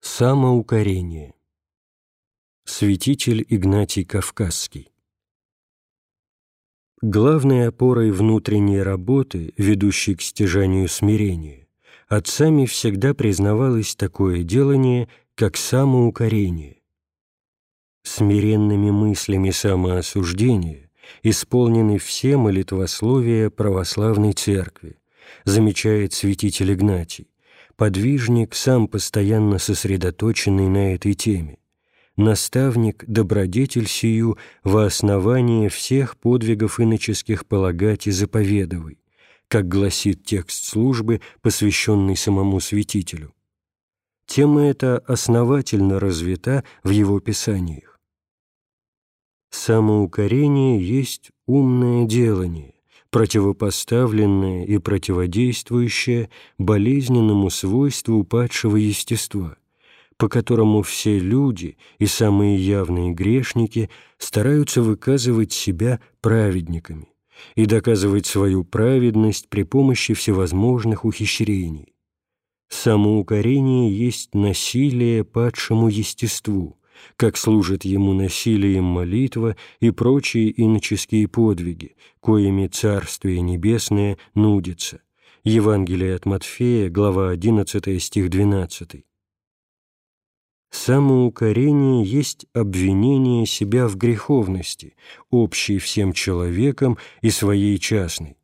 Самоукорение. Святитель Игнатий Кавказский. Главной опорой внутренней работы, ведущей к стяжанию смирения, отцами всегда признавалось такое делание, как самоукорение. Смиренными мыслями самоосуждения исполнены все молитвословия православной церкви, замечает святитель Игнатий, подвижник, сам постоянно сосредоточенный на этой теме, наставник, добродетель сию во основание всех подвигов иноческих полагать и заповедовай, как гласит текст службы, посвященный самому святителю. Тема эта основательно развита в его писаниях. Самоукорение есть умное делание, противопоставленное и противодействующее болезненному свойству падшего естества, по которому все люди и самые явные грешники стараются выказывать себя праведниками и доказывать свою праведность при помощи всевозможных ухищрений. Самоукорение есть насилие падшему естеству, как служит ему насилием молитва и прочие иноческие подвиги, коими Царствие Небесное нудится. Евангелие от Матфея, глава 11, стих 12. Самоукорение есть обвинение себя в греховности, общей всем человекам и своей частной.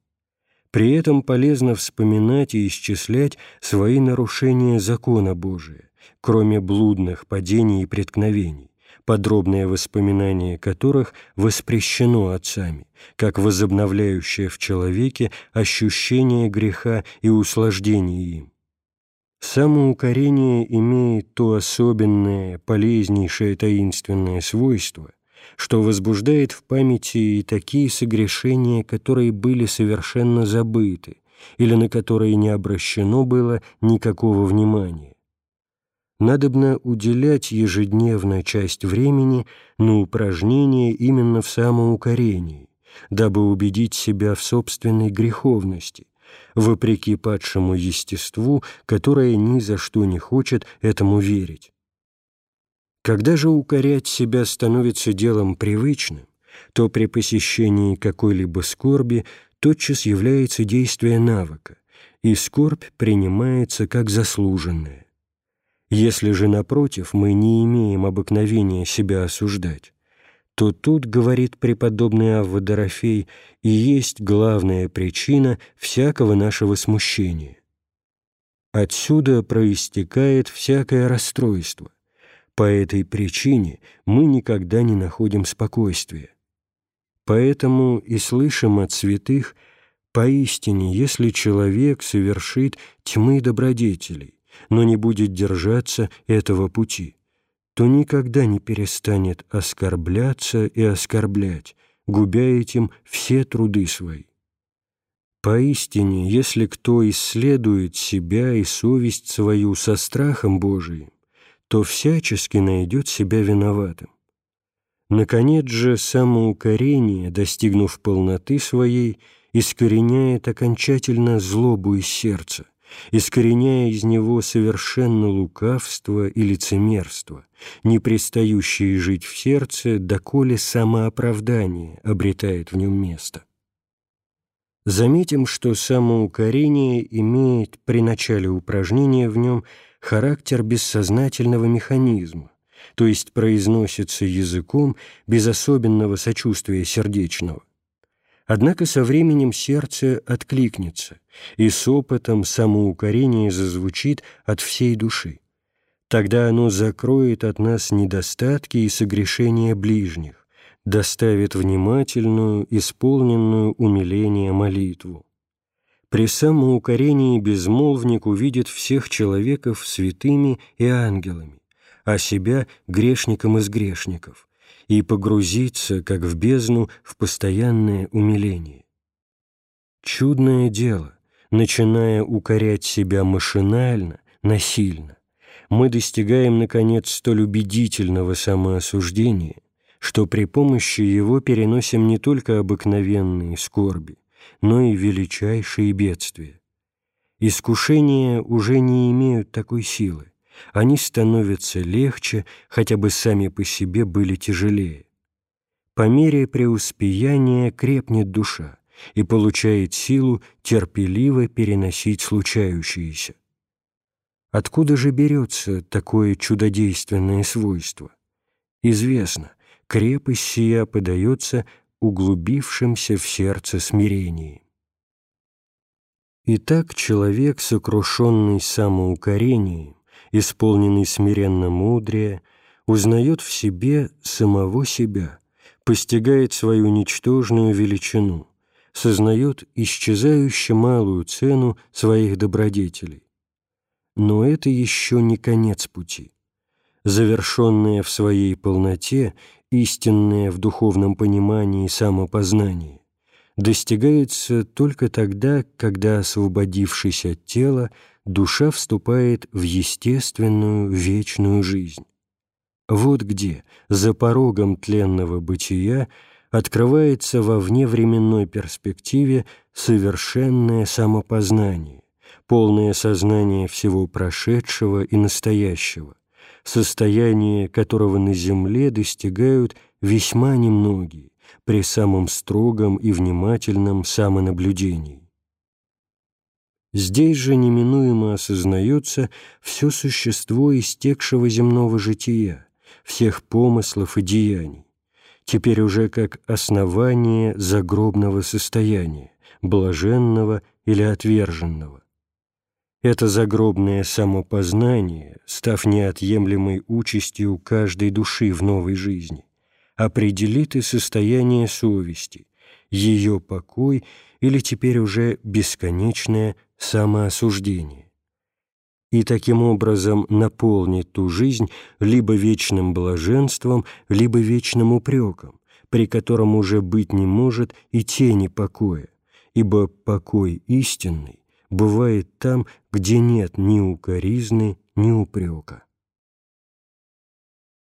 При этом полезно вспоминать и исчислять свои нарушения закона Божия, кроме блудных падений и преткновений, подробное воспоминание которых воспрещено отцами, как возобновляющее в человеке ощущение греха и услаждение им. Самоукорение имеет то особенное, полезнейшее таинственное свойство, что возбуждает в памяти и такие согрешения, которые были совершенно забыты или на которые не обращено было никакого внимания надобно уделять ежедневно часть времени на упражнение именно в самоукорении, дабы убедить себя в собственной греховности, вопреки падшему естеству, которое ни за что не хочет этому верить. Когда же укорять себя становится делом привычным, то при посещении какой-либо скорби тотчас является действие навыка, и скорбь принимается как заслуженная. Если же, напротив, мы не имеем обыкновения себя осуждать, то тут, говорит преподобный Авва Дорофей, и есть главная причина всякого нашего смущения. Отсюда проистекает всякое расстройство. По этой причине мы никогда не находим спокойствия. Поэтому и слышим от святых, поистине, если человек совершит тьмы добродетелей, но не будет держаться этого пути, то никогда не перестанет оскорбляться и оскорблять, губя этим все труды свои. Поистине, если кто исследует себя и совесть свою со страхом Божиим, то всячески найдет себя виноватым. Наконец же, самоукорение, достигнув полноты своей, искореняет окончательно злобу из сердца, искореняя из него совершенно лукавство и лицемерство, не пристающие жить в сердце, доколе самооправдание обретает в нем место. Заметим, что самоукорение имеет при начале упражнения в нем характер бессознательного механизма, то есть произносится языком без особенного сочувствия сердечного. Однако со временем сердце откликнется, и с опытом самоукорение зазвучит от всей души. Тогда оно закроет от нас недостатки и согрешения ближних, доставит внимательную, исполненную умиление молитву. При самоукорении безмолвник увидит всех человеков святыми и ангелами, а себя грешником из грешников – и погрузиться, как в бездну, в постоянное умиление. Чудное дело, начиная укорять себя машинально, насильно, мы достигаем, наконец, столь убедительного самоосуждения, что при помощи его переносим не только обыкновенные скорби, но и величайшие бедствия. Искушения уже не имеют такой силы, они становятся легче, хотя бы сами по себе были тяжелее. По мере преуспеяния крепнет душа и получает силу терпеливо переносить случающееся. Откуда же берется такое чудодейственное свойство? Известно, крепость сия подается углубившимся в сердце смирении. Итак, человек, сокрушенный самоукорением, исполненный смиренно мудрия, узнает в себе самого себя, постигает свою ничтожную величину, сознает исчезающе малую цену своих добродетелей. Но это еще не конец пути. Завершенное в своей полноте, истинное в духовном понимании самопознание, достигается только тогда, когда, освободившись от тела, душа вступает в естественную вечную жизнь. Вот где, за порогом тленного бытия, открывается во вневременной перспективе совершенное самопознание, полное сознание всего прошедшего и настоящего, состояние которого на земле достигают весьма немногие, при самом строгом и внимательном самонаблюдении. Здесь же неминуемо осознается все существо истекшего земного жития, всех помыслов и деяний, теперь уже как основание загробного состояния, блаженного или отверженного. Это загробное самопознание, став неотъемлемой участью каждой души в новой жизни, определит и состояние совести, ее покой или теперь уже бесконечное самоосуждение. И таким образом наполнит ту жизнь либо вечным блаженством, либо вечным упреком, при котором уже быть не может и тени покоя, ибо покой истинный бывает там, где нет ни укоризны, ни упрека.